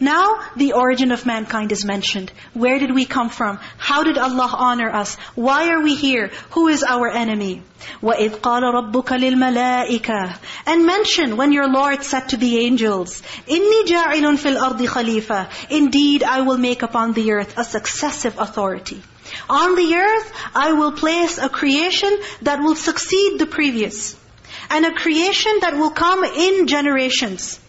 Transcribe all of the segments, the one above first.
Now the origin of mankind is mentioned. Where did we come from? How did Allah honor us? Why are we here? Who is our enemy? وَإِذْ قَالَ رَبُّكَ لِلْمَلَائِكَةِ And mention when your Lord said to the angels, إِنِّي جَاعِلٌ فِي الْأَرْضِ خَلِيفَةً Indeed, I will make upon the earth a successive authority. On the earth, I will place a creation that will succeed the previous. And a creation that will come in generations.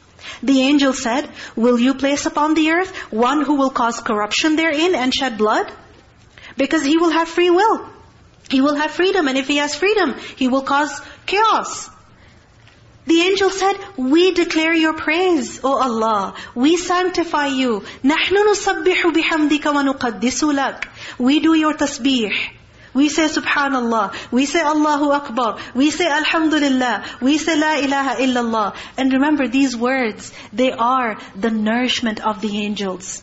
The angel said, will you place upon the earth one who will cause corruption therein and shed blood? Because he will have free will. He will have freedom. And if he has freedom, he will cause chaos. The angel said, we declare your praise, O Allah. We sanctify you. نَحْنُ نسبح بِحَمْدِكَ وَنُقَدِّسُ لَكَ We do your tasbih. We say Subhanallah. We say Allahu Akbar. We say Alhamdulillah. We say La ilaha illallah. And remember these words, they are the nourishment of the angels.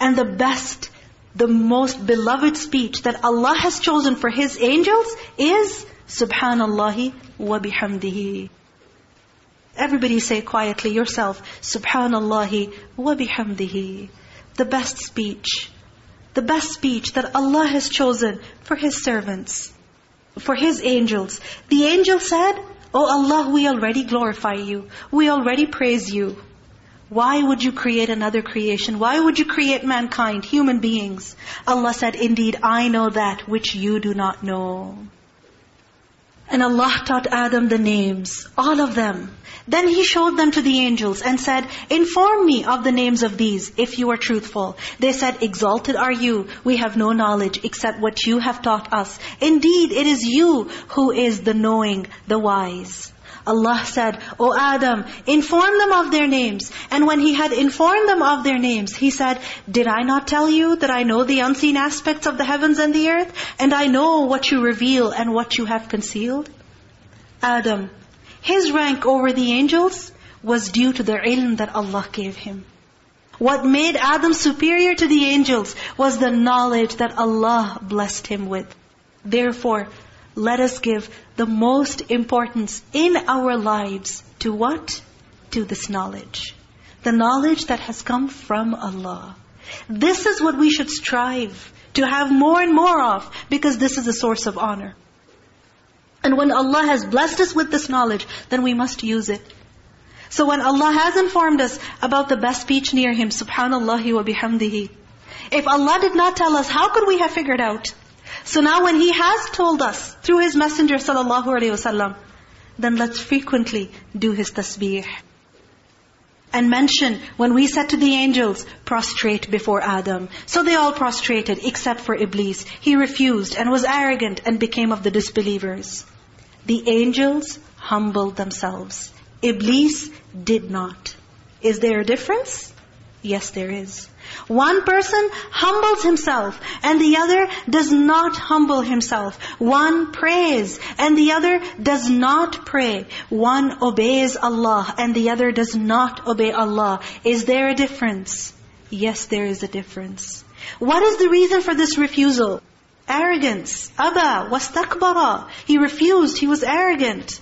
And the best, the most beloved speech that Allah has chosen for His angels is Subhanallahi wa bihamdihi. Everybody say quietly yourself, Subhanallahi wa bihamdihi. The best speech the best speech that Allah has chosen for His servants, for His angels. The angel said, Oh Allah, we already glorify you. We already praise you. Why would you create another creation? Why would you create mankind, human beings? Allah said, Indeed, I know that which you do not know. And Allah taught Adam the names, all of them. Then He showed them to the angels and said, Inform me of the names of these, if you are truthful. They said, Exalted are you. We have no knowledge except what you have taught us. Indeed, it is you who is the knowing, the wise. Allah said, O Adam, inform them of their names. And when He had informed them of their names, He said, Did I not tell you that I know the unseen aspects of the heavens and the earth? And I know what you reveal and what you have concealed? Adam, his rank over the angels was due to the ilm that Allah gave him. What made Adam superior to the angels was the knowledge that Allah blessed him with. Therefore, let us give the most importance in our lives to what? To this knowledge. The knowledge that has come from Allah. This is what we should strive to have more and more of because this is a source of honor. And when Allah has blessed us with this knowledge, then we must use it. So when Allah has informed us about the best speech near Him, subhanallah wa bihamdihi. If Allah did not tell us, how could we have figured out? So now when He has told us, through His Messenger sallallahu alaihi wasallam, then let's frequently do His tasbih. And mention, when we said to the angels, prostrate before Adam. So they all prostrated, except for Iblis. He refused and was arrogant and became of the disbelievers. The angels humbled themselves. Iblis did not. Is there a difference? Yes, there is. One person humbles himself and the other does not humble himself. One prays and the other does not pray. One obeys Allah and the other does not obey Allah. Is there a difference? Yes, there is a difference. What is the reason for this refusal? Arrogance. Aba, wastakbara. He refused, he was arrogant.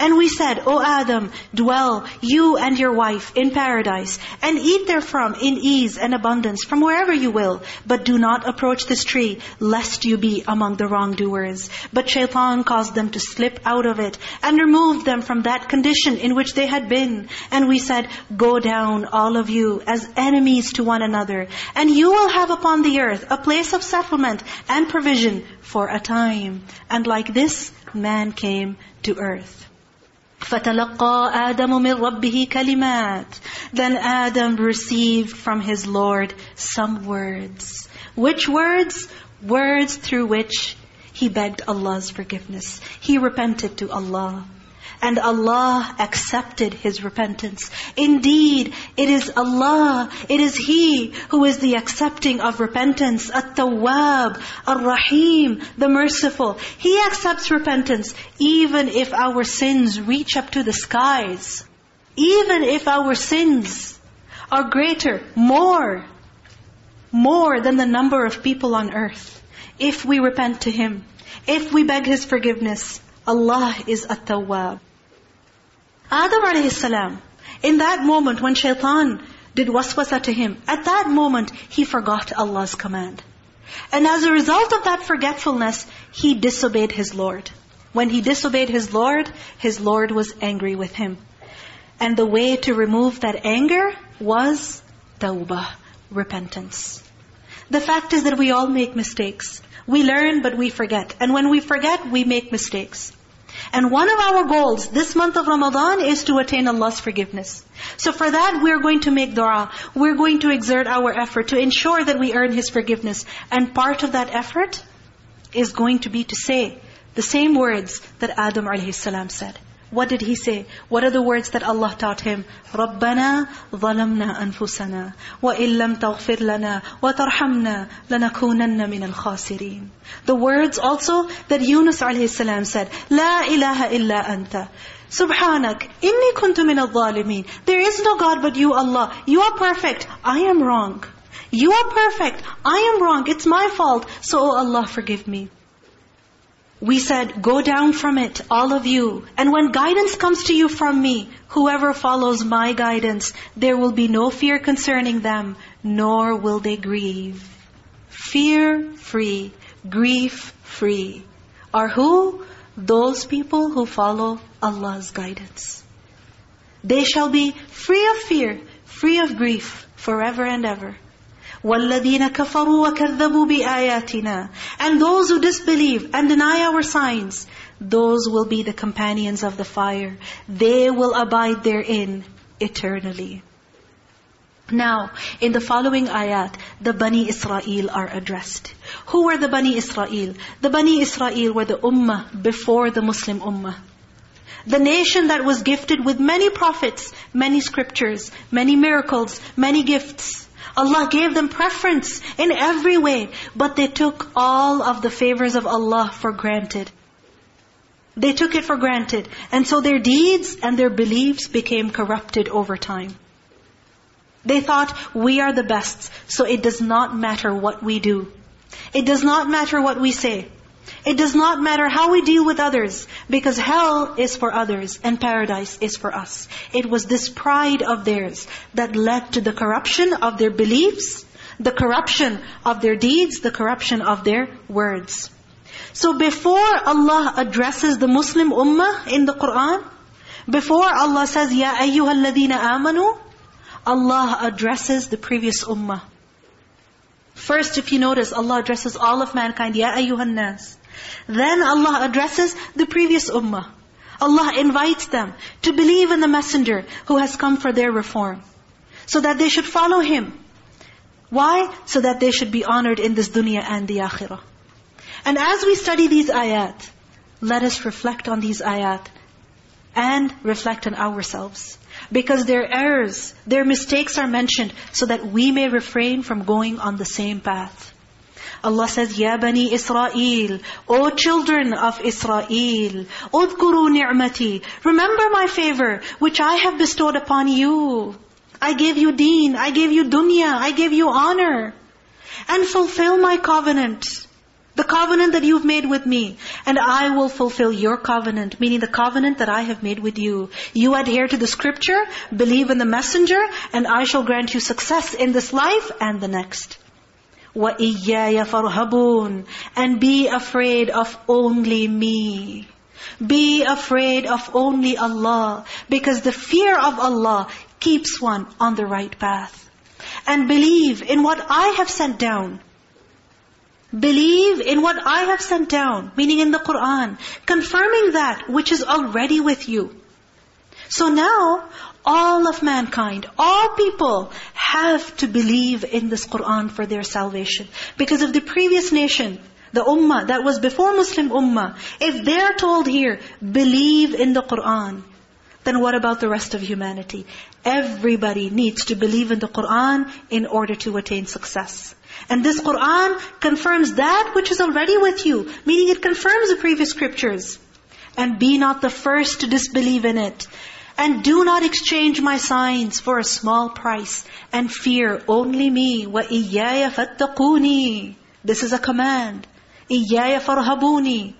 And we said, O Adam, dwell, you and your wife, in paradise, and eat therefrom in ease and abundance, from wherever you will. But do not approach this tree, lest you be among the wrongdoers. But shaitan caused them to slip out of it, and removed them from that condition in which they had been. And we said, Go down, all of you, as enemies to one another, and you will have upon the earth a place of settlement and provision for a time. And like this, man came to earth. فَتَلَقَّى آدَمُ مِنْ رَبِّهِ كَلِمَاتٍ Then Adam received from his Lord some words. Which words? Words through which he begged Allah's forgiveness. He repented to Allah. And Allah accepted his repentance. Indeed, it is Allah, it is He who is the accepting of repentance. At-Tawwab, Ar-Rahim, the merciful. He accepts repentance even if our sins reach up to the skies. Even if our sins are greater, more. more than the number of people on earth. If we repent to Him, if we beg His forgiveness, Allah is At-Tawwab. Adam alayhi salam, in that moment when shaitan did waswasa to him, at that moment he forgot Allah's command. And as a result of that forgetfulness, he disobeyed his Lord. When he disobeyed his Lord, his Lord was angry with him. And the way to remove that anger was tawbah, repentance. The fact is that we all make mistakes. We learn, but we forget. And when we forget, we make mistakes. And one of our goals this month of Ramadan is to attain Allah's forgiveness. So for that, we're going to make dua. We're going to exert our effort to ensure that we earn His forgiveness. And part of that effort is going to be to say the same words that Adam a.s. said. What did he say? What are the words that Allah taught him? رَبَّنَا ظَلَمْنَا أَنفُسَنَا وَإِن لَمْ تَغْفِرْ لَنَا وَتَرْحَمْنَا لَنَكُونَنَّ مِنَ الْخَاسِرِينَ The words also that Yunus a.s. said, لَا إِلَهَ إِلَّا أَنْتَ Subhanak, inni kuntu min al-zalimin. There is no God but you, Allah. You are perfect. I am wrong. You are perfect. I am wrong. It's my fault. So, oh Allah, forgive me. We said, go down from it, all of you. And when guidance comes to you from me, whoever follows my guidance, there will be no fear concerning them, nor will they grieve. Fear-free, grief-free. Are who? Those people who follow Allah's guidance. They shall be free of fear, free of grief, forever and ever. وَالَّذِينَ كَفَرُوا وَكَذَّبُوا بِآيَاتِنَا And those who disbelieve and deny our signs, those will be the companions of the fire. They will abide therein eternally. Now, in the following ayat, the Bani Israel are addressed. Who were the Bani Israel? The Bani Israel were the ummah before the Muslim ummah. The nation that was gifted with many prophets, many scriptures, many miracles, many gifts. Allah gave them preference in every way, but they took all of the favors of Allah for granted. They took it for granted. And so their deeds and their beliefs became corrupted over time. They thought, we are the best, so it does not matter what we do. It does not matter what we say. It does not matter how we deal with others, because hell is for others and paradise is for us. It was this pride of theirs that led to the corruption of their beliefs, the corruption of their deeds, the corruption of their words. So before Allah addresses the Muslim ummah in the Qur'an, before Allah says, Ya ayyuhal ladina amanu, Allah addresses the previous ummah. First, if you notice, Allah addresses all of mankind, Ya ayyuhan nas. Then Allah addresses the previous ummah. Allah invites them to believe in the messenger who has come for their reform. So that they should follow him. Why? So that they should be honored in this dunya and the akhirah. And as we study these ayat, let us reflect on these ayat and reflect on ourselves. Because their errors, their mistakes are mentioned so that we may refrain from going on the same path. Allah says, Ya Bani Israel, O children of Israel, Udhkuru ni'mati, remember my favor, which I have bestowed upon you. I gave you deen, I gave you dunya, I gave you honor. And fulfill my covenant. The covenant that you've made with me. And I will fulfill your covenant, meaning the covenant that I have made with you. You adhere to the scripture, believe in the messenger, and I shall grant you success in this life and the next. وَإِيَّايَ فَارْهَبُونَ And be afraid of only me. Be afraid of only Allah. Because the fear of Allah keeps one on the right path. And believe in what I have sent down. Believe in what I have sent down, meaning in the Qur'an, confirming that which is already with you. So now, all of mankind, all people have to believe in this Qur'an for their salvation. Because of the previous nation, the ummah that was before Muslim ummah, if they're told here, believe in the Qur'an, then what about the rest of humanity? Everybody needs to believe in the Qur'an in order to attain success. And this Qur'an confirms that which is already with you. Meaning it confirms the previous scriptures. And be not the first to disbelieve in it. And do not exchange my signs for a small price. And fear only me. وَإِيَّايَ فَاتَّقُونِي This is a command. إِيَّايَ فَارْهَبُونِي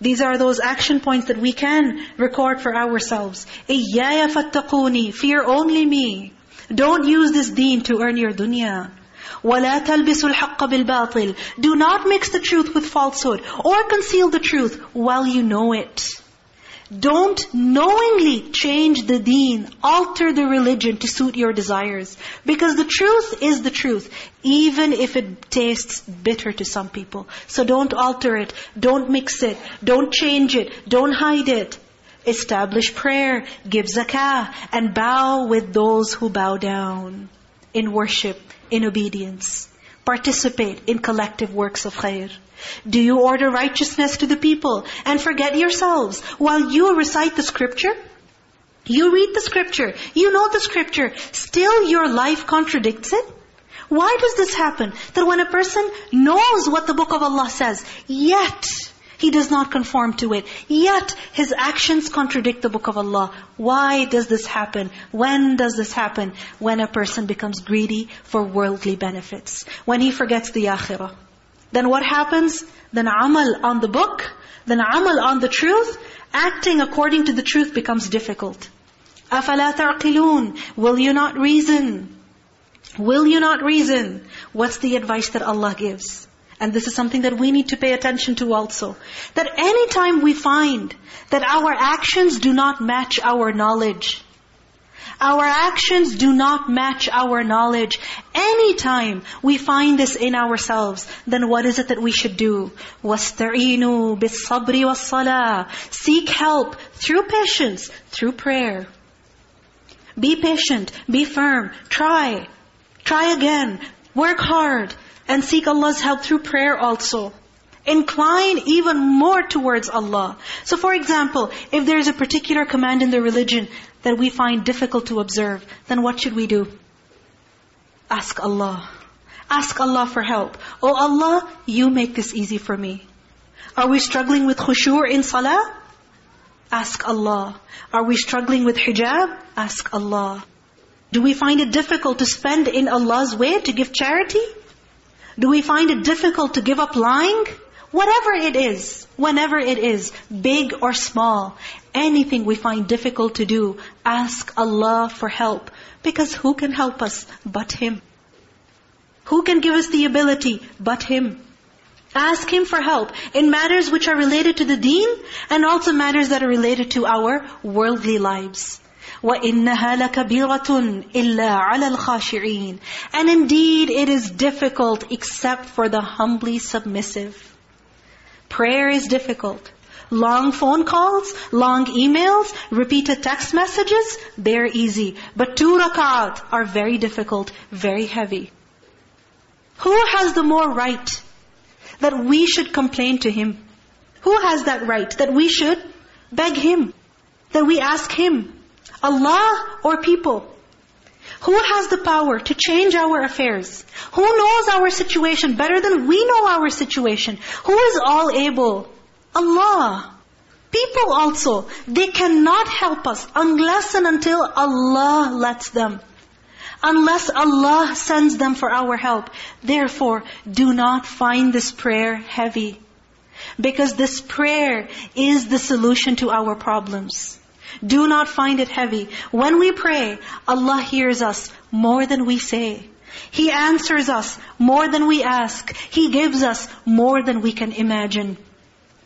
These are those action points that we can record for ourselves. إِيَّايَ فَاتَّقُونِي Fear only me. Don't use this deen to earn your dunya. وَلَا تَلْبِسُوا الْحَقَّ بِالْبَاطِلِ Do not mix the truth with falsehood or conceal the truth while you know it. Don't knowingly change the deen, alter the religion to suit your desires. Because the truth is the truth, even if it tastes bitter to some people. So don't alter it, don't mix it, don't change it, don't hide it. Establish prayer, give zakah, and bow with those who bow down in worship, in obedience. Participate in collective works of khair. Do you order righteousness to the people and forget yourselves while you recite the scripture? You read the scripture, you know the scripture, still your life contradicts it? Why does this happen? That when a person knows what the book of Allah says, yet he does not conform to it. Yet his actions contradict the book of Allah. Why does this happen? When does this happen? When a person becomes greedy for worldly benefits. When he forgets the akhirah. Then what happens? Then amal on the book, then amal on the truth, acting according to the truth becomes difficult. أَفَلَا تَعْقِلُونَ Will you not reason? Will you not reason? What's the advice that Allah gives? And this is something that we need to pay attention to also. That anytime we find that our actions do not match our knowledge, our actions do not match our knowledge. Anytime we find this in ourselves, then what is it that we should do? وَاسْتَعِينُوا بِالصَّبْرِ وَالصَّلَاةِ Seek help through patience, through prayer. Be patient, be firm, try. Try again, work hard, and seek Allah's help through prayer also. Incline even more towards Allah. So for example, if there's a particular command in the religion that we find difficult to observe, then what should we do? Ask Allah. Ask Allah for help. Oh Allah, you make this easy for me. Are we struggling with khushu' in salah? Ask Allah. Are we struggling with hijab? Ask Allah. Do we find it difficult to spend in Allah's way, to give charity? Do we find it difficult to give up lying? Whatever it is, whenever it is, big or small, anything we find difficult to do, ask Allah for help. Because who can help us but Him? Who can give us the ability but Him? Ask Him for help in matters which are related to the deen and also matters that are related to our worldly lives. وَإِنَّهَا لَكَبِيرَةٌ إِلَّا عَلَى الْخَاشِعِينَ And indeed it is difficult except for the humbly submissive. Prayer is difficult. Long phone calls, long emails, repeated text messages, they're easy. But two rak'at are very difficult, very heavy. Who has the more right that we should complain to Him? Who has that right that we should beg Him? That we ask Him? Allah or people? Who has the power to change our affairs? Who knows our situation better than we know our situation? Who is all able? Allah. People also, they cannot help us unless and until Allah lets them. Unless Allah sends them for our help. Therefore, do not find this prayer heavy. Because this prayer is the solution to our problems. Do not find it heavy. When we pray, Allah hears us more than we say. He answers us more than we ask. He gives us more than we can imagine.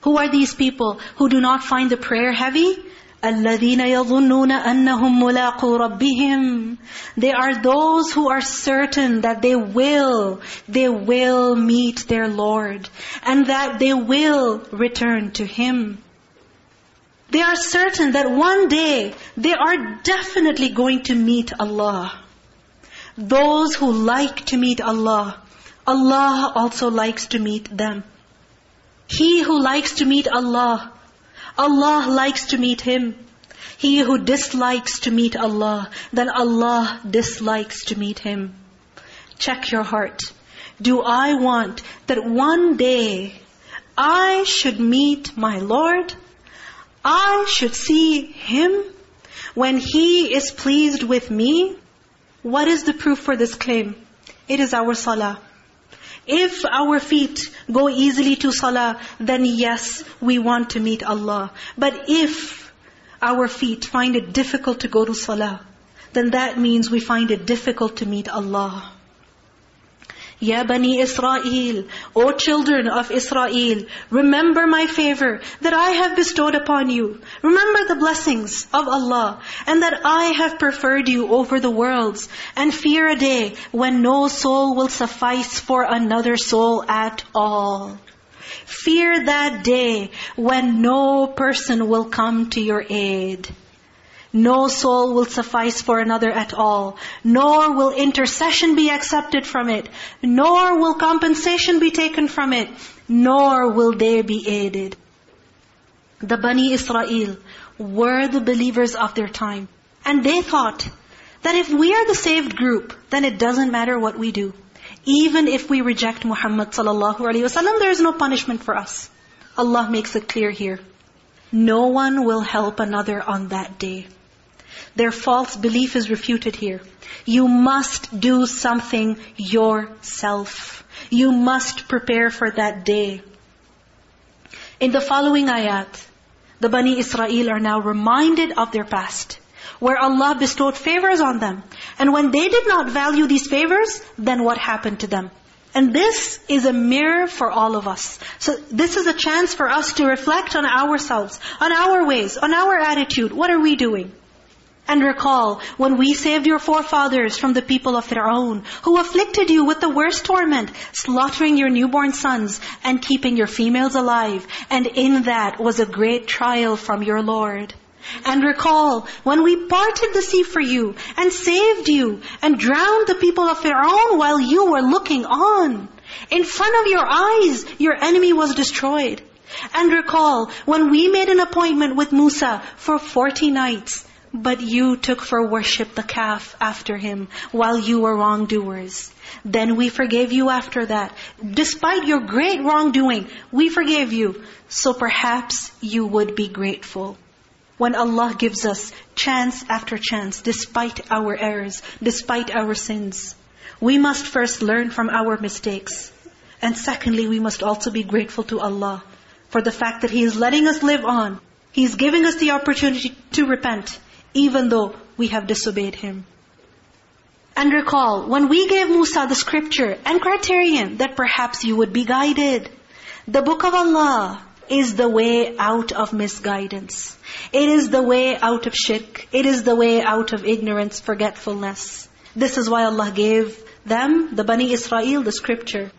Who are these people who do not find the prayer heavy? الَّذِينَ يَظُنُّونَ أَنَّهُمْ مُلَاقُوا رَبِّهِمْ They are those who are certain that they will, they will meet their Lord. And that they will return to Him. They are certain that one day they are definitely going to meet Allah. Those who like to meet Allah, Allah also likes to meet them. He who likes to meet Allah, Allah likes to meet him. He who dislikes to meet Allah, then Allah dislikes to meet him. Check your heart. Do I want that one day I should meet my Lord? I should see Him? when He is pleased with me, what is the proof for this claim? It is our salah. If our feet go easily to salah, then yes, we want to meet Allah. But if our feet find it difficult to go to salah, then that means we find it difficult to meet Allah. Ya Bani Israel, O children of Israel, remember my favor that I have bestowed upon you. Remember the blessings of Allah and that I have preferred you over the worlds. And fear a day when no soul will suffice for another soul at all. Fear that day when no person will come to your aid. No soul will suffice for another at all. Nor will intercession be accepted from it. Nor will compensation be taken from it. Nor will they be aided. The Bani Israel were the believers of their time. And they thought that if we are the saved group, then it doesn't matter what we do. Even if we reject Muhammad sallallahu alaihi wasallam, there is no punishment for us. Allah makes it clear here. No one will help another on that day. Their false belief is refuted here. You must do something yourself. You must prepare for that day. In the following ayat, the Bani Israel are now reminded of their past, where Allah bestowed favors on them. And when they did not value these favors, then what happened to them? And this is a mirror for all of us. So this is a chance for us to reflect on ourselves, on our ways, on our attitude. What are we doing? And recall when we saved your forefathers from the people of Fir'aun, who afflicted you with the worst torment, slaughtering your newborn sons and keeping your females alive. And in that was a great trial from your Lord. And recall when we parted the sea for you and saved you and drowned the people of Fir'aun while you were looking on. In front of your eyes, your enemy was destroyed. And recall when we made an appointment with Musa for 40 nights but you took for worship the calf after him while you were wrongdoers. Then we forgave you after that. Despite your great wrongdoing, we forgave you. So perhaps you would be grateful. When Allah gives us chance after chance, despite our errors, despite our sins, we must first learn from our mistakes. And secondly, we must also be grateful to Allah for the fact that He is letting us live on. He's giving us the opportunity to repent even though we have disobeyed Him. And recall, when we gave Musa the scripture and criterion that perhaps you would be guided, the book of Allah is the way out of misguidance. It is the way out of shirk. It is the way out of ignorance, forgetfulness. This is why Allah gave them, the Bani Israel, the scripture.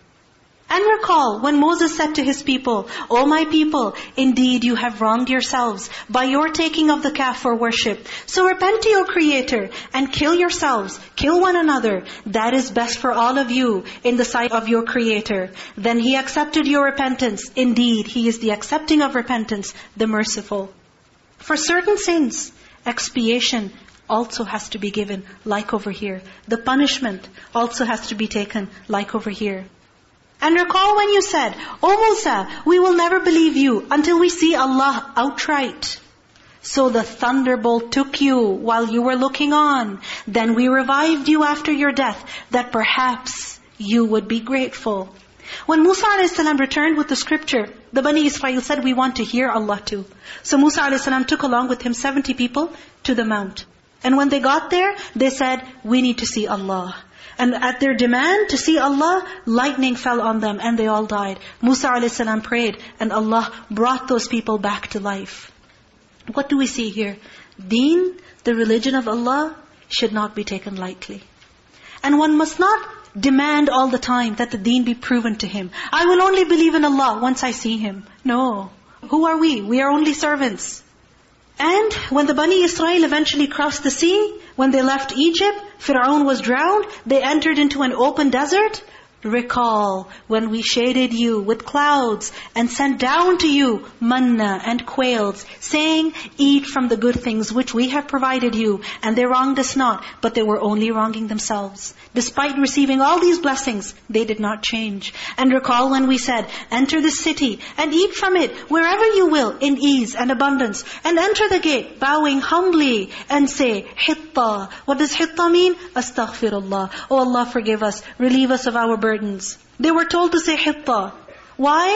And recall when Moses said to his people, O my people, indeed you have wronged yourselves by your taking of the calf for worship. So repent to your Creator and kill yourselves, kill one another. That is best for all of you in the sight of your Creator. Then He accepted your repentance. Indeed, He is the accepting of repentance, the merciful. For certain sins, expiation also has to be given, like over here. The punishment also has to be taken, like over here. And recall when you said, O Musa, we will never believe you until we see Allah outright. So the thunderbolt took you while you were looking on. Then we revived you after your death, that perhaps you would be grateful. When Musa a.s. returned with the scripture, the Bani Israel said, we want to hear Allah too. So Musa a.s. took along with him 70 people to the mount. And when they got there, they said, we need to see Allah. And at their demand to see Allah, lightning fell on them and they all died. Musa a.s. prayed and Allah brought those people back to life. What do we see here? Deen, the religion of Allah, should not be taken lightly. And one must not demand all the time that the deen be proven to him. I will only believe in Allah once I see Him. No. Who are we? We are only servants. And when the Bani Israel eventually crossed the sea, when they left Egypt, Fir'aun was drowned, they entered into an open desert. Recall when we shaded you with clouds and sent down to you manna and quails, saying, Eat from the good things which we have provided you. And they wronged us not, but they were only wronging themselves. Despite receiving all these blessings, they did not change. And recall when we said, Enter the city and eat from it wherever you will in ease and abundance. And enter the gate bowing humbly and say, Hitta. What does hitta mean? Astaghfirullah. Oh Allah forgive us. Relieve us of our burdens. They were told to say hitta. Why?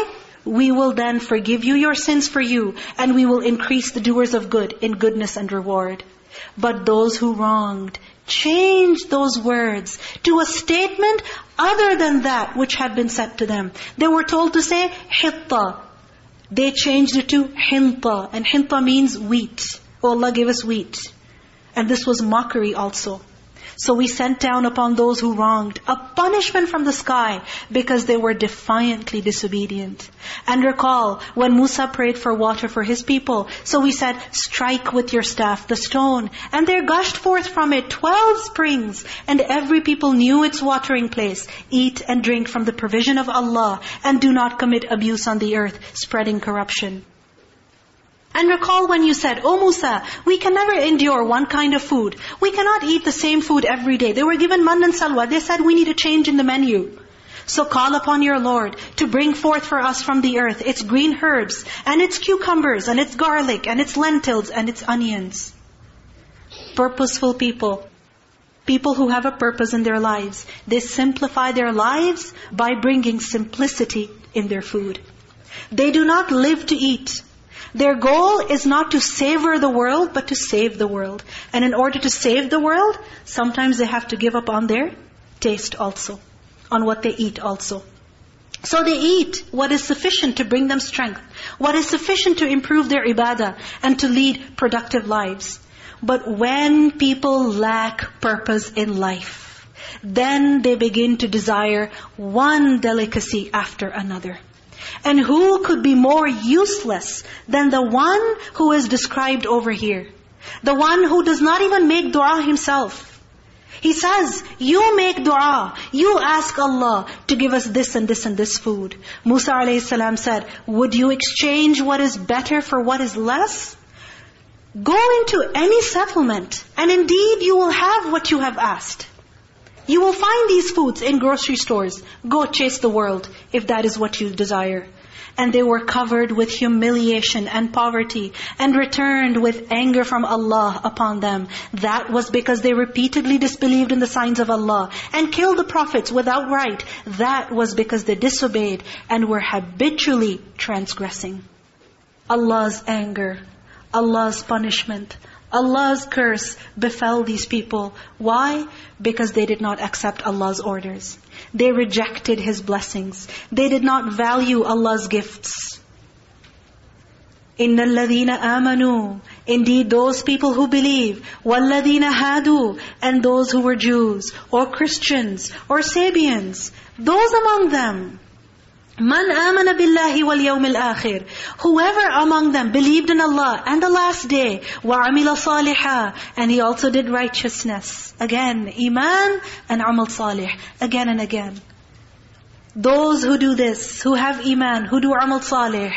We will then forgive you your sins for you and we will increase the doers of good in goodness and reward. But those who wronged, changed those words to a statement other than that which had been said to them. They were told to say hitta. They changed it to hinta. And hinta means wheat. Oh Allah gave us wheat. And this was mockery also. So we sent down upon those who wronged a punishment from the sky because they were defiantly disobedient. And recall when Musa prayed for water for his people. So we said, strike with your staff the stone. And there gushed forth from it twelve springs. And every people knew its watering place. Eat and drink from the provision of Allah. And do not commit abuse on the earth, spreading corruption. And recall when you said, O Musa, we can never endure one kind of food. We cannot eat the same food every day. They were given man and salwa. They said, we need a change in the menu. So call upon your Lord to bring forth for us from the earth its green herbs, and its cucumbers, and its garlic, and its lentils, and its onions. Purposeful people. People who have a purpose in their lives. They simplify their lives by bringing simplicity in their food. They do not live to eat. Their goal is not to savor the world, but to save the world. And in order to save the world, sometimes they have to give up on their taste also. On what they eat also. So they eat what is sufficient to bring them strength. What is sufficient to improve their ibadah and to lead productive lives. But when people lack purpose in life, then they begin to desire one delicacy after another. And who could be more useless than the one who is described over here? The one who does not even make dua himself. He says, you make dua. You ask Allah to give us this and this and this food. Musa a.s. said, would you exchange what is better for what is less? Go into any settlement and indeed you will have what you have asked. You will find these foods in grocery stores. Go chase the world if that is what you desire. And they were covered with humiliation and poverty and returned with anger from Allah upon them. That was because they repeatedly disbelieved in the signs of Allah and killed the prophets without right. That was because they disobeyed and were habitually transgressing. Allah's anger, Allah's punishment, Allah's curse befell these people. Why? Because they did not accept Allah's orders. They rejected His blessings. They did not value Allah's gifts. إِنَّ الَّذِينَ آمَنُوا Indeed, those people who believe, وَالَّذِينَ هَادُوا And those who were Jews, or Christians, or Sabians, those among them, Man amana billahi wal yawmil akhir. Whoever among them believed in Allah and the last day, wa amila salihah, and he also did righteousness. Again, iman and amal salih. Again and again. Those who do this, who have iman, who do amal salih,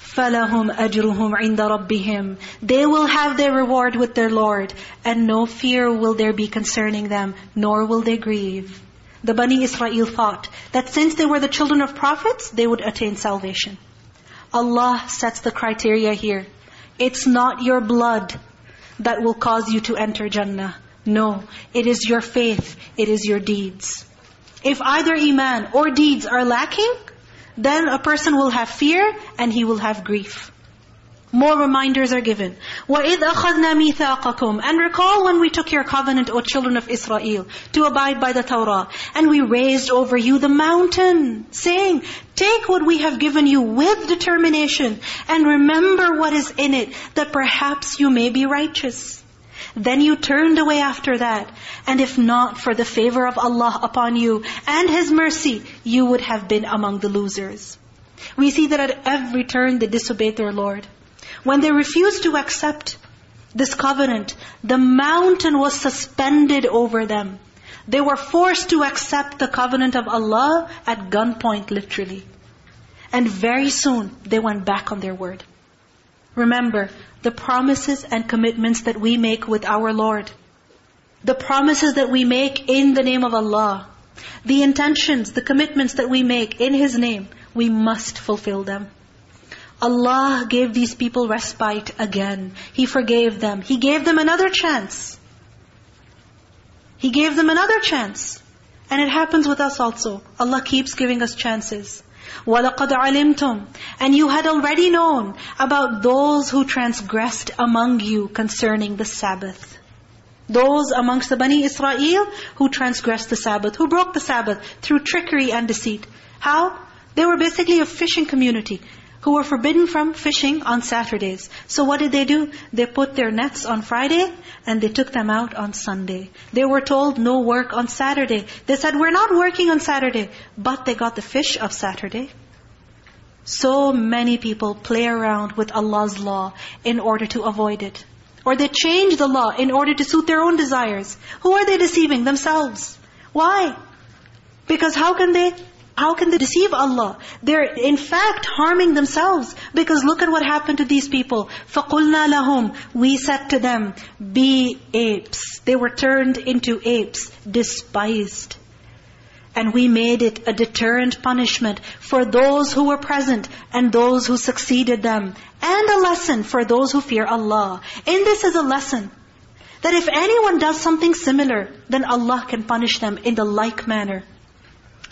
فَلَهُمْ أَجْرُهُمْ عِنْدَ رَبِّهِمْ They will have their reward with their Lord, and no fear will there be concerning them, nor will they grieve the Bani Israel thought that since they were the children of prophets, they would attain salvation. Allah sets the criteria here. It's not your blood that will cause you to enter Jannah. No, it is your faith, it is your deeds. If either iman or deeds are lacking, then a person will have fear and he will have grief More reminders are given. وَإِذْ أَخَذْنَا مِيثَاقَكُمْ And recall when we took your covenant, O children of Israel, to abide by the Torah. And we raised over you the mountain, saying, Take what we have given you with determination, and remember what is in it, that perhaps you may be righteous. Then you turned away after that. And if not for the favor of Allah upon you and His mercy, you would have been among the losers. We see that at every turn they disobeyed their Lord. When they refused to accept this covenant, the mountain was suspended over them. They were forced to accept the covenant of Allah at gunpoint, literally. And very soon, they went back on their word. Remember, the promises and commitments that we make with our Lord. The promises that we make in the name of Allah. The intentions, the commitments that we make in His name, we must fulfill them. Allah gave these people respite again. He forgave them. He gave them another chance. He gave them another chance. And it happens with us also. Allah keeps giving us chances. وَلَقَدْ عَلِمْتُمْ And you had already known about those who transgressed among you concerning the Sabbath. Those amongst the Bani Israel who transgressed the Sabbath, who broke the Sabbath through trickery and deceit. How? They were basically a fishing community who were forbidden from fishing on Saturdays. So what did they do? They put their nets on Friday and they took them out on Sunday. They were told no work on Saturday. They said, we're not working on Saturday. But they got the fish of Saturday. So many people play around with Allah's law in order to avoid it. Or they change the law in order to suit their own desires. Who are they deceiving? Themselves. Why? Because how can they how can they deceive Allah? They're in fact harming themselves. Because look at what happened to these people. فَقُلْنَا لَهُمْ We said to them, be apes. They were turned into apes, despised. And we made it a deterrent punishment for those who were present and those who succeeded them. And a lesson for those who fear Allah. In this is a lesson that if anyone does something similar, then Allah can punish them in the like manner.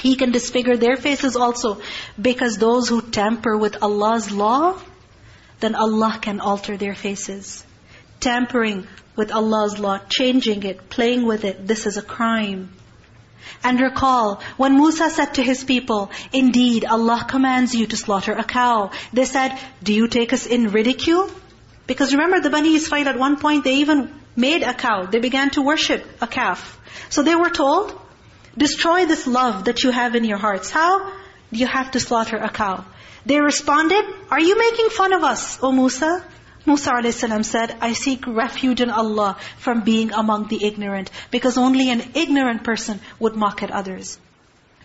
He can disfigure their faces also. Because those who tamper with Allah's law, then Allah can alter their faces. Tampering with Allah's law, changing it, playing with it, this is a crime. And recall, when Musa said to his people, Indeed, Allah commands you to slaughter a cow. They said, do you take us in ridicule? Because remember the Bani Israel at one point, they even made a cow. They began to worship a calf. So they were told, Destroy this love that you have in your hearts. How? You have to slaughter a cow. They responded, Are you making fun of us, O Musa? Musa a.s. said, I seek refuge in Allah from being among the ignorant. Because only an ignorant person would mock at others.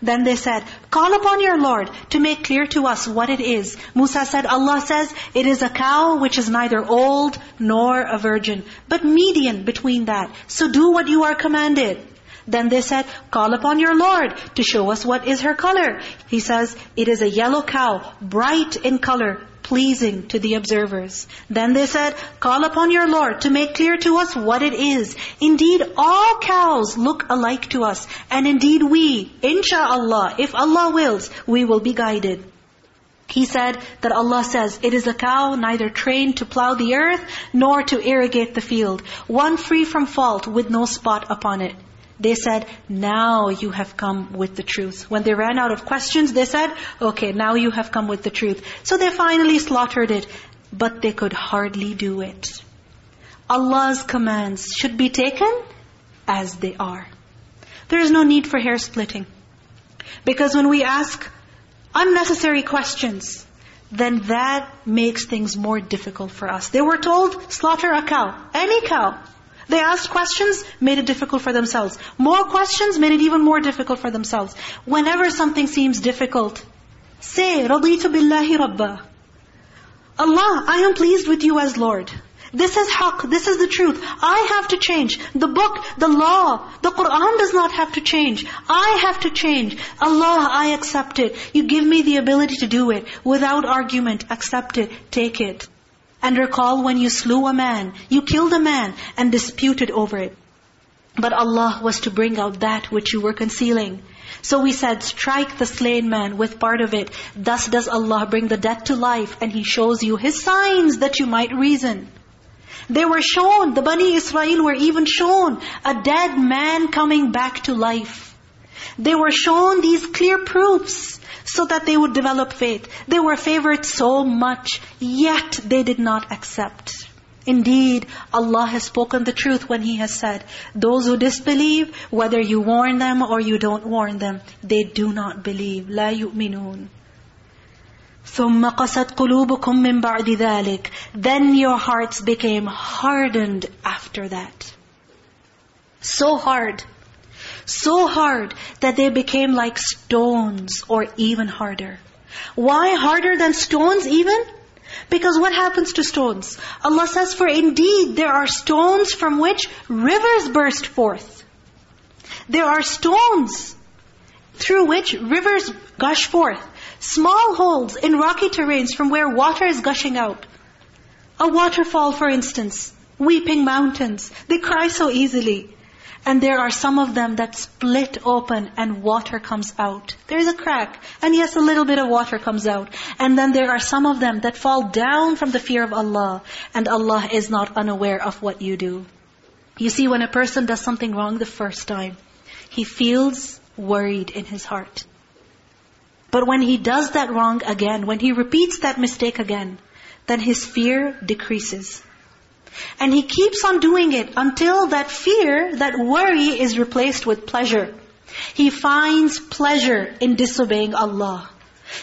Then they said, call upon your Lord to make clear to us what it is. Musa said, Allah says, it is a cow which is neither old nor a virgin, but median between that. So do what you are commanded. Then they said, call upon your Lord to show us what is her color. He says, it is a yellow cow, bright in color, pleasing to the observers. Then they said, call upon your Lord to make clear to us what it is. Indeed, all cows look alike to us. And indeed we, insha'Allah, if Allah wills, we will be guided. He said that Allah says, it is a cow neither trained to plow the earth nor to irrigate the field. One free from fault with no spot upon it. They said, now you have come with the truth. When they ran out of questions, they said, okay, now you have come with the truth. So they finally slaughtered it. But they could hardly do it. Allah's commands should be taken as they are. There is no need for hair splitting. Because when we ask unnecessary questions, then that makes things more difficult for us. They were told, slaughter a cow. Any cow. They asked questions, made it difficult for themselves. More questions made it even more difficult for themselves. Whenever something seems difficult, say, رَضِيتُ بِاللَّهِ رَبَّا Allah, I am pleased with you as Lord. This is haqq, this is the truth. I have to change. The book, the law, the Qur'an does not have to change. I have to change. Allah, I accept it. You give me the ability to do it. Without argument, accept it, take it. And recall when you slew a man, you killed a man and disputed over it. But Allah was to bring out that which you were concealing. So we said, strike the slain man with part of it. Thus does Allah bring the dead to life and He shows you His signs that you might reason. They were shown, the Bani Israel were even shown, a dead man coming back to life. They were shown these clear proofs so that they would develop faith. They were favored so much, yet they did not accept. Indeed, Allah has spoken the truth when He has said, those who disbelieve, whether you warn them or you don't warn them, they do not believe. لا يؤمنون. ثُمَّ قَسَتْ قُلُوبُكُم مِّن بَعْدِ ذَلِكَ Then your hearts became hardened after that. So hard so hard that they became like stones or even harder. Why harder than stones even? Because what happens to stones? Allah says, for indeed there are stones from which rivers burst forth. There are stones through which rivers gush forth. Small holes in rocky terrains from where water is gushing out. A waterfall, for instance. Weeping mountains. They cry so easily. And there are some of them that split open and water comes out. There's a crack. And yes, a little bit of water comes out. And then there are some of them that fall down from the fear of Allah. And Allah is not unaware of what you do. You see, when a person does something wrong the first time, he feels worried in his heart. But when he does that wrong again, when he repeats that mistake again, then his fear decreases. And he keeps on doing it until that fear, that worry is replaced with pleasure. He finds pleasure in disobeying Allah.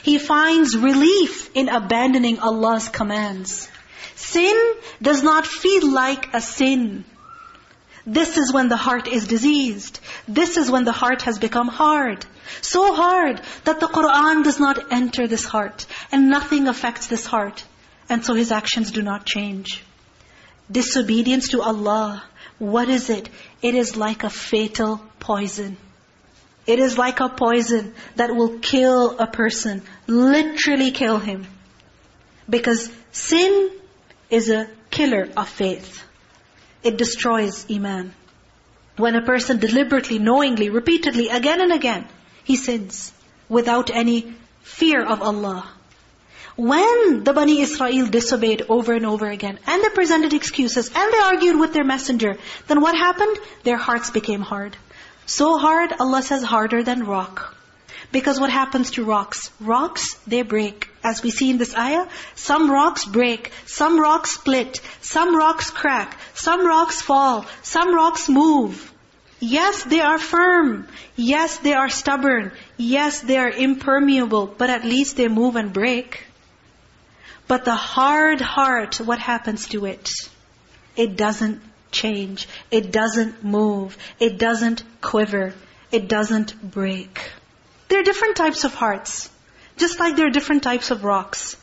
He finds relief in abandoning Allah's commands. Sin does not feel like a sin. This is when the heart is diseased. This is when the heart has become hard. So hard that the Qur'an does not enter this heart. And nothing affects this heart. And so his actions do not change. Disobedience to Allah, what is it? It is like a fatal poison. It is like a poison that will kill a person, literally kill him. Because sin is a killer of faith. It destroys iman. When a person deliberately, knowingly, repeatedly, again and again, he sins without any fear of Allah. When the Bani Israel disobeyed over and over again, and they presented excuses, and they argued with their messenger, then what happened? Their hearts became hard. So hard, Allah says, harder than rock. Because what happens to rocks? Rocks, they break. As we see in this ayah, some rocks break, some rocks split, some rocks crack, some rocks fall, some rocks move. Yes, they are firm. Yes, they are stubborn. Yes, they are impermeable. But at least they move and break. But the hard heart, what happens to it? It doesn't change. It doesn't move. It doesn't quiver. It doesn't break. There are different types of hearts. Just like there are different types of rocks.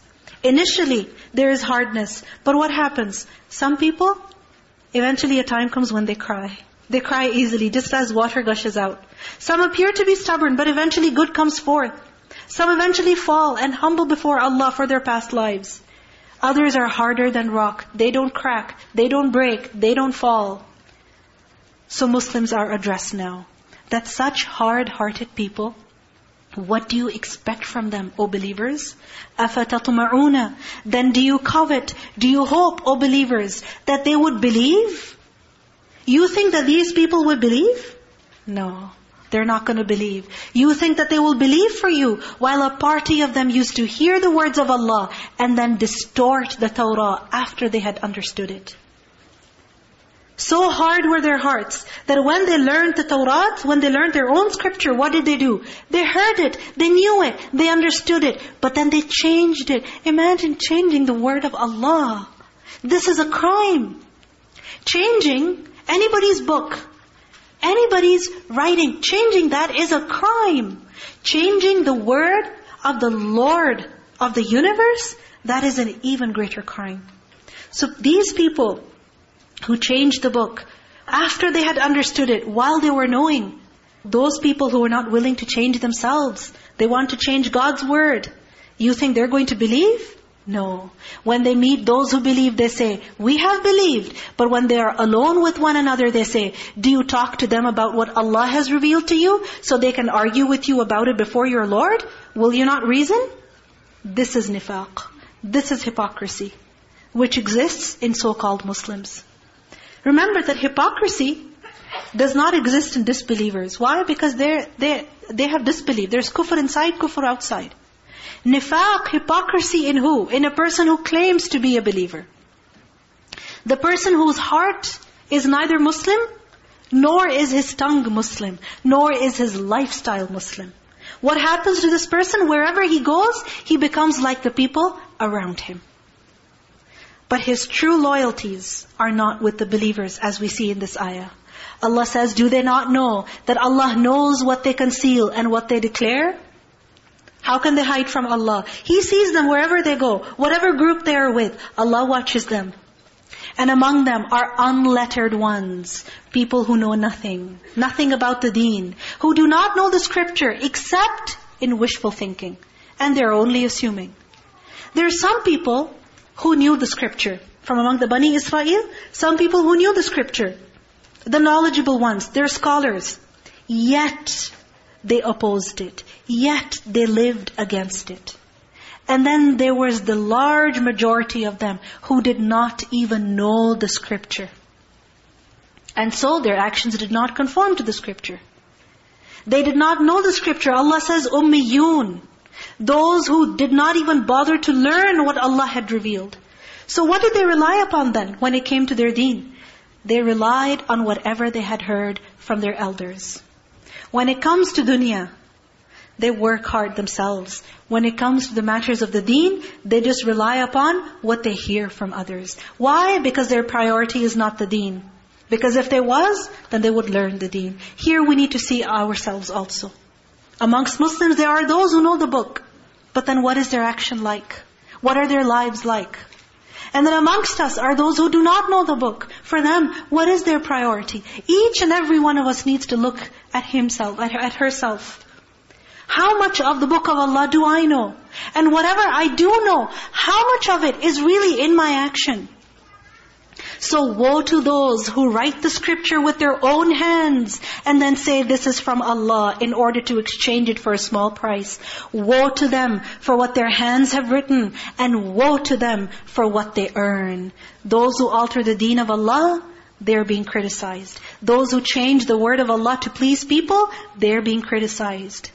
Initially, there is hardness. But what happens? Some people, eventually a time comes when they cry. They cry easily, just as water gushes out. Some appear to be stubborn, but eventually good comes forth. Some eventually fall and humble before Allah for their past lives. Others are harder than rock. They don't crack. They don't break. They don't fall. So Muslims are addressed now. That such hard-hearted people, what do you expect from them, O believers? أَفَتَطْمَعُونَ Then do you covet, do you hope, O believers, that they would believe? You think that these people would believe? No. They're not going to believe. You think that they will believe for you, while a party of them used to hear the words of Allah and then distort the Torah after they had understood it. So hard were their hearts that when they learned the Torah, when they learned their own scripture, what did they do? They heard it, they knew it, they understood it, but then they changed it. Imagine changing the word of Allah. This is a crime. Changing anybody's book, anybody's writing, changing that is a crime. Changing the word of the Lord of the universe, that is an even greater crime. So these people who changed the book, after they had understood it, while they were knowing, those people who were not willing to change themselves, they want to change God's word. You think they're going to believe? No. When they meet those who believe, they say, we have believed. But when they are alone with one another, they say, do you talk to them about what Allah has revealed to you so they can argue with you about it before your Lord? Will you not reason? This is nifaq. This is hypocrisy, which exists in so-called Muslims. Remember that hypocrisy does not exist in disbelievers. Why? Because they they they have disbelief. There's kufr inside, kufr outside. Nifaq, hypocrisy in who? In a person who claims to be a believer. The person whose heart is neither Muslim, nor is his tongue Muslim, nor is his lifestyle Muslim. What happens to this person? Wherever he goes, he becomes like the people around him. But his true loyalties are not with the believers as we see in this ayah. Allah says, do they not know that Allah knows what they conceal and what they declare? How can they hide from Allah? He sees them wherever they go, whatever group they are with. Allah watches them. And among them are unlettered ones, people who know nothing, nothing about the deen, who do not know the scripture except in wishful thinking. And they're only assuming. There are some people who knew the scripture. From among the Bani Israel, some people who knew the scripture. The knowledgeable ones, they're scholars. Yet, they opposed it. Yet, they lived against it. And then there was the large majority of them who did not even know the scripture. And so their actions did not conform to the scripture. They did not know the scripture. Allah says, ummiyun. Those who did not even bother to learn what Allah had revealed. So what did they rely upon then when it came to their deen? They relied on whatever they had heard from their elders. When it comes to dunya, they work hard themselves. When it comes to the matters of the deen, they just rely upon what they hear from others. Why? Because their priority is not the deen. Because if there was, then they would learn the deen. Here we need to see ourselves also. Amongst Muslims, there are those who know the book. But then what is their action like? What are their lives like? And then amongst us are those who do not know the book. For them, what is their priority? Each and every one of us needs to look at himself, at, at herself. How much of the book of Allah do I know? And whatever I do know, how much of it is really in my action? So woe to those who write the scripture with their own hands and then say this is from Allah in order to exchange it for a small price. Woe to them for what their hands have written and woe to them for what they earn. Those who alter the deen of Allah, they're being criticized. Those who change the word of Allah to please people, they're being criticized.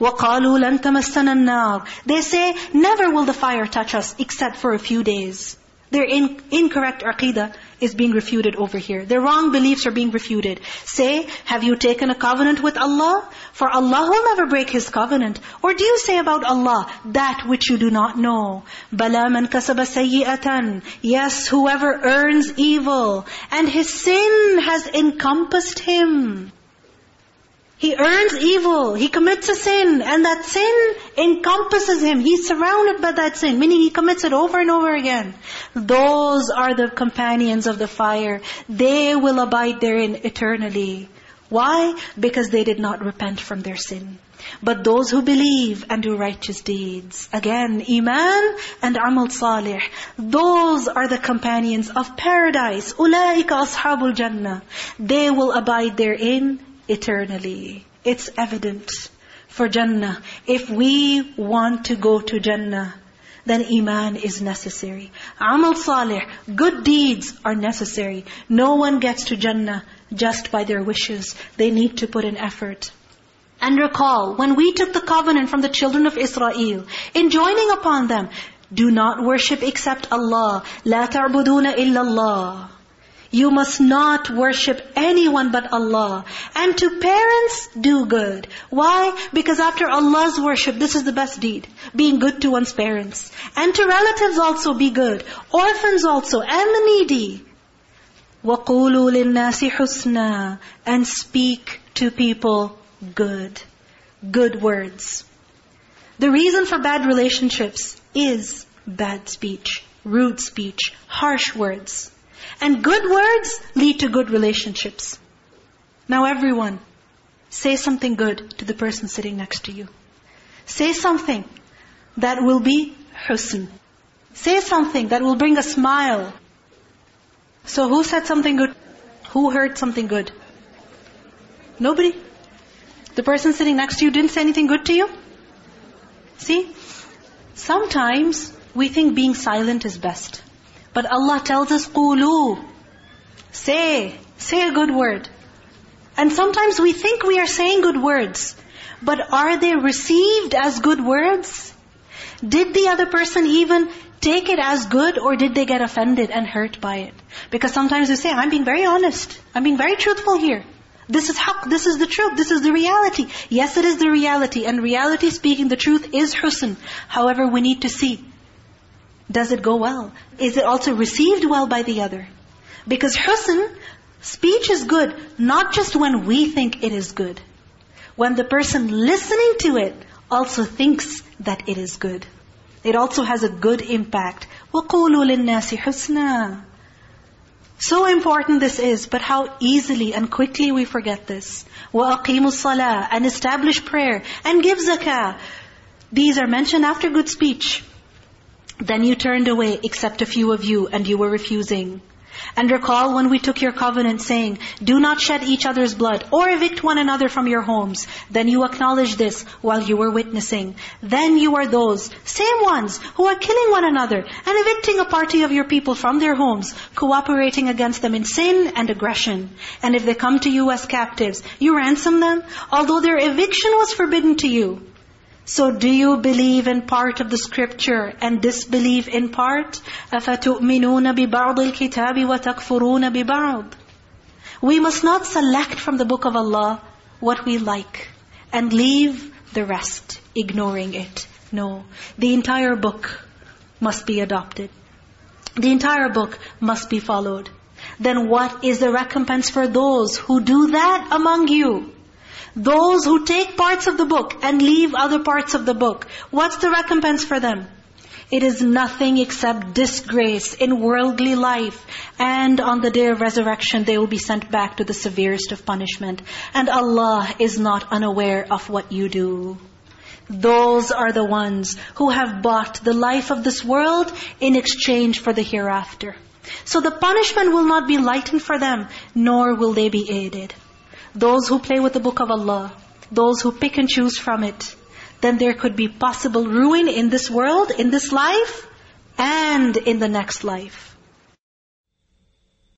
وَقَالُوا لَن تَمَسَّنَا النَّارِ They say, never will the fire touch us except for a few days. Their in, incorrect aqidah is being refuted over here. Their wrong beliefs are being refuted. Say, have you taken a covenant with Allah? For Allah will never break His covenant. Or do you say about Allah, that which you do not know? بَلَا مَنْ كَسَبَ سَيِّئَةً Yes, whoever earns evil, and his sin has encompassed him. He earns evil. He commits a sin. And that sin encompasses him. He's surrounded by that sin. Meaning he commits it over and over again. Those are the companions of the fire. They will abide therein eternally. Why? Because they did not repent from their sin. But those who believe and do righteous deeds, again, Iman and Amal Salih, those are the companions of paradise. أُولَٰئِكَ أَصْحَابُ الْجَنَّةِ They will abide therein eternally. It's evident for Jannah. If we want to go to Jannah, then Iman is necessary. Amal salih, good deeds are necessary. No one gets to Jannah just by their wishes. They need to put in effort. And recall, when we took the covenant from the children of Israel, enjoining upon them, do not worship except Allah. لا تعبدون إلا الله. You must not worship anyone but Allah. And to parents, do good. Why? Because after Allah's worship, this is the best deed. Being good to one's parents. And to relatives also be good. Orphans also, and the needy. وَقُولُوا لِلنَّاسِ حُسْنًا And speak to people good. Good words. The reason for bad relationships is bad speech, rude speech, harsh words. And good words lead to good relationships. Now everyone, say something good to the person sitting next to you. Say something that will be husn. Say something that will bring a smile. So who said something good? Who heard something good? Nobody? The person sitting next to you didn't say anything good to you? See? Sometimes we think being silent is best. But Allah tells us, قُولُوا Say, say a good word. And sometimes we think we are saying good words. But are they received as good words? Did the other person even take it as good or did they get offended and hurt by it? Because sometimes we say, I'm being very honest. I'm being very truthful here. This is haqq, this is the truth, this is the reality. Yes, it is the reality. And reality speaking, the truth is husn. However, we need to see, does it go well? Is it also received well by the other? Because husn, Speech is good, not just when we think it is good. When the person listening to it also thinks that it is good. It also has a good impact. وَقُولُوا لِلنَّاسِ حُسْنًا So important this is, but how easily and quickly we forget this. وَأَقِيمُوا الصَّلَاةِ And establish prayer. And give zakah. These are mentioned after good speech. Then you turned away, except a few of you, and you were refusing. And recall when we took your covenant saying, Do not shed each other's blood or evict one another from your homes. Then you acknowledged this while you were witnessing. Then you are those same ones who are killing one another and evicting a party of your people from their homes, cooperating against them in sin and aggression. And if they come to you as captives, you ransom them, although their eviction was forbidden to you. So do you believe in part of the scripture and disbelieve in part? أَفَتُؤْمِنُونَ بِبَعْضِ الْكِتَابِ وَتَكْفُرُونَ بِبَعْضِ We must not select from the book of Allah what we like and leave the rest, ignoring it. No, the entire book must be adopted. The entire book must be followed. Then what is the recompense for those who do that among you? Those who take parts of the book and leave other parts of the book, what's the recompense for them? It is nothing except disgrace in worldly life. And on the day of resurrection, they will be sent back to the severest of punishment. And Allah is not unaware of what you do. Those are the ones who have bought the life of this world in exchange for the hereafter. So the punishment will not be lightened for them, nor will they be aided those who play with the book of Allah, those who pick and choose from it, then there could be possible ruin in this world, in this life, and in the next life.